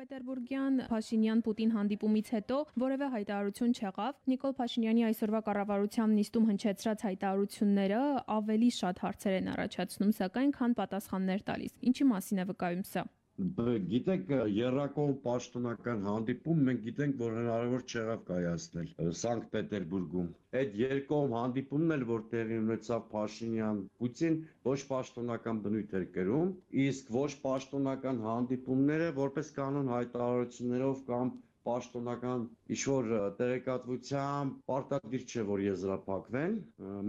Պետերբուրգյան Փաշինյան-Պուտին հանդիպումից հետո որևէ հայտարարություն չեղավ։ Նիկոլ Փաշինյանի այսօրվա կառավարության նիստում հնչեցրած հայտարարությունները ավելի շատ հարցեր են առաջացնում, սակայն քան պատասխաններ տալիս։ Ինչի մասին է վկայում սա։ Գիտեք, Երակոմ պաշտոնական հանդիպում մենք գիտենք, որ հնարավոր չեղավ կայացնել Սանկտ Պետերբուրգում։ Այդ երկկողմ հանդիպումն էլ որ տեղի ունեցավ Փաշինյան-Պուտին, ոչ պաշտոնական բնույթ էր կրում, իսկ ոչ պաշտոնական հանդիպումները որպես կանոն հայտարարություններով կամ պաշտոնական ինչ-որ տեղեկատվությամբ պարտադիր չէ որ եզրափակվեն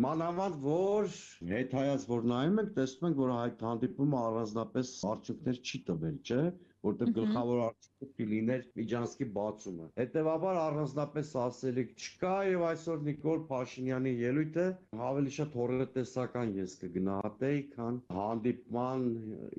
մանավանդ որ հետայած որ նայում ենք տեսնում ենք որ այդ հանդիպումը առանձնապես արդյունքներ չի տվել չէ որտեղ գլխավոր արդյունքը կլիներ Միջանցքի բացումը։ Հետևաբար առանձնապես ասելիք չկա եւ այսօր Նիկոլ Փաշինյանի ելույթը ավելի շատ հորետեսական ես կգնահատեի, քան հանդիպման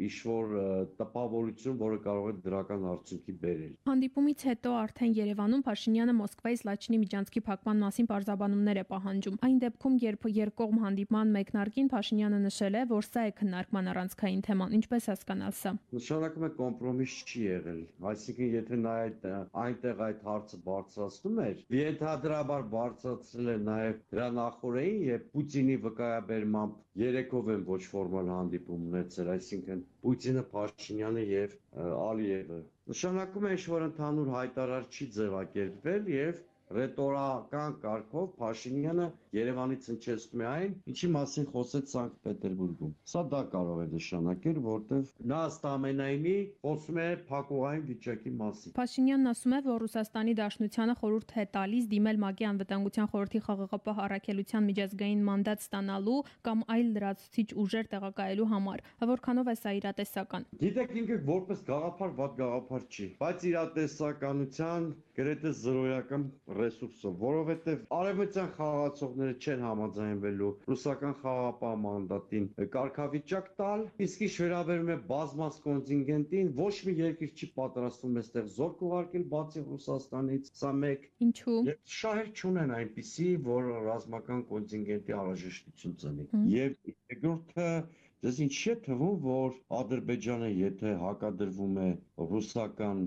ինչ-որ տպավորություն, որը կարող է դրական արդյունքի բերել։ Հանդիպումից հետո արդեն Երևանում Փաշինյանը Մոսկվայից Լաչինի Միջանցքի փակման մասին բարձաբանումներ է պահանջում։ Այն դեպքում, երբ երկկողմ հանդիպման մեկնարկին Փաշինյանը նշել է, որ սա է քննարկման առանցքային թեման, ինչպես հասկանալ սա։ Նշանակում է կոմպրոմիս ճիշտ չի եղել։ Այսինքն, եթե նա այդ այնտեղ այդ հարցը բարձրացնում էր, ենթադրաբար բարձրացրել է նաև դրա նախորդին եւ Պուտինի վկայաբերմամբ երեկով են ոչ ֆորմալ հանդիպում ունեցել, այսինքն Պուտինը, Փաշինյանը եւ Ալիևը։ Նշանակում է, որ ընդհանուր հայտարար չի ձևակերպվել եւ ռետորական կարգով Փաշինյանը Երևանից հնչեցնում է այն, ինչի մասին խոսեց Սանկտ Պետերբուրգում։ Սա դա կարող է նշանակել, որտեղ նա ըստ ամենայնի խոսում է փակուղային վիճակի մասին։ Փաշինյանն ասում է, որ Ռուսաստանի Դաշնությանը խորհուրդ է տալիս դիմել ՄԱԿ-ի անվտանգության խորհրդի խաղաղապահ առաքելության միջազգային մանդատ ստանալու կամ այլ լրացուցիչ ուժեր տեղակայելու համար։ Որքանով է սա իրատեսական։ Գիտեք, ինքը որպես գաղափար ված գաղափար չի, բայց իրատեսականության գրեթե զրոյական ռեսուրսը, որովհետև արևմտյան խաղացողները չեն համաձայնվելու ռուսական խաղապահ մանդատին կարգավիճակ տալ, իսկ ինչ վերաբերում է բազմաց կոնտինգենտին, ոչ մի երկիր չի պատրաստվում այստեղ զորք ուղարկել բացի Ռուսաստանից, սա մեկ։ Ինչու։ Շահեր չունեն այնպիսի, որ ռազմական կոնտինգենտի անհրաժեշտություն ծնի։ Եվ երկրորդը Դες ինչի է թվում, որ Ադրբեջանը եթե հակադրվում է ռուսական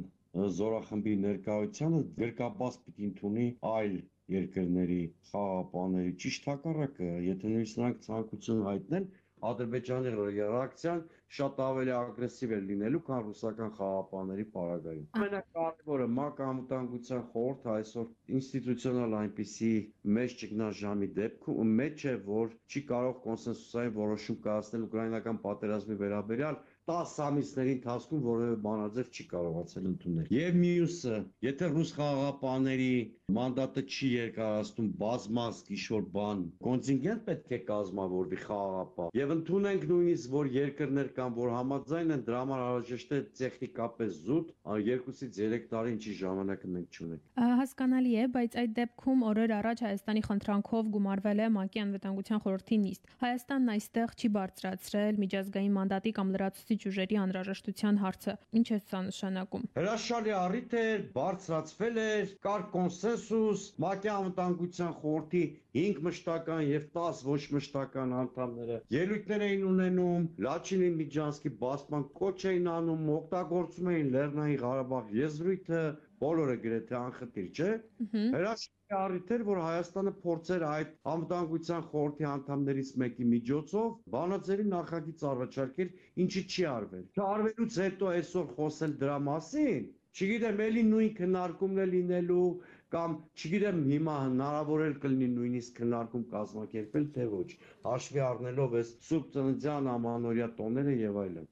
զորախմբի ներկայությանը գրկաբաց պիտի ընդունի այլ երկրների խաղապաների ճիշտ հակառակը եթե նույնիսկ նրանք ցանկություն հայտնեն Ադրբեջանի ռեակցիան շատ ավելի ագրեսիվ է լինելու, քան ռուսական խաղապաների պարագայում։ Ամենակարևորը ՄԱԿ անվտանգության խորհուրդը այսօր ինստիտուցիոնալ այնպիսի մեծ ճգնաժամի դեպքում մեջ է, որ չի կարող կոնսենսուսային որոշում կայացնել ուկրաինական պատերազմի վերաբերյալ 10 ամիսների ընթացքում որևէ բանաձև չի կարողացել ընդունել։ Եվ մյուսը, եթե ռուս խաղաղապաների մանդատը չի երկարացնում բազմազգ ինչ-որ բան, կոնտինգենտ պետք է կազմավորվի խաղաղապահ։ Եվ ընդունենք նույնիսկ, որ երկրներ կան, որ համաձայն են դրա համար անհրաժեշտ է տեխնիկապես զուտ 2-ից 3 տարի ինչի ժամանակը մենք չունենք։ Հասկանալի է, բայց այդ դեպքում օրեր առաջ Հայաստանի խնդրանքով գումարվել է ՄԱԿ-ի անվտանգության խորհրդի նիստ։ Հայաստանն այստեղ չի բարձրացրել միջազգային մանդատի կամ լրացուցիչ բարձրացուցիչ ուժերի անհրաժեշտության հարցը։ Ինչ է սա նշանակում։ Հրաշալի առիթ էր, բարձրացվել էր, կար կոնսենսուս, ՄԱԿ-ի անվտանգության խորհրդի 5 մշտական եւ 10 ոչ մշտական անդամները ելույթներ էին ունենում, Լաչինի Միջանսկի բացման կոչ էին անում, օգտագործում էին Լեռնային Ղարաբաղ եզրույթը, բոլորը գրեթե անխտիր, չէ՞։ Հրաշալի առիթ էր, որ Հայաստանը փորձեր այդ անվտանգության խորհրդի անդամներից մեկի միջոցով բանաձևի նախագիծ առաջարկել, ինչի չի արվել։ Չարվելուց հետո այսօր խոսել դրա մասին, չգիտեմ, ելի նույն քննարկումն է լինելու կամ չգիտեմ հիմա հնարավոր է կլինի նույնիսկ քննարկում կազմակերպել թե ոչ, հաշվի առնելով այս սուրբ ծննդյան ամանորյա տոները եւ այլն։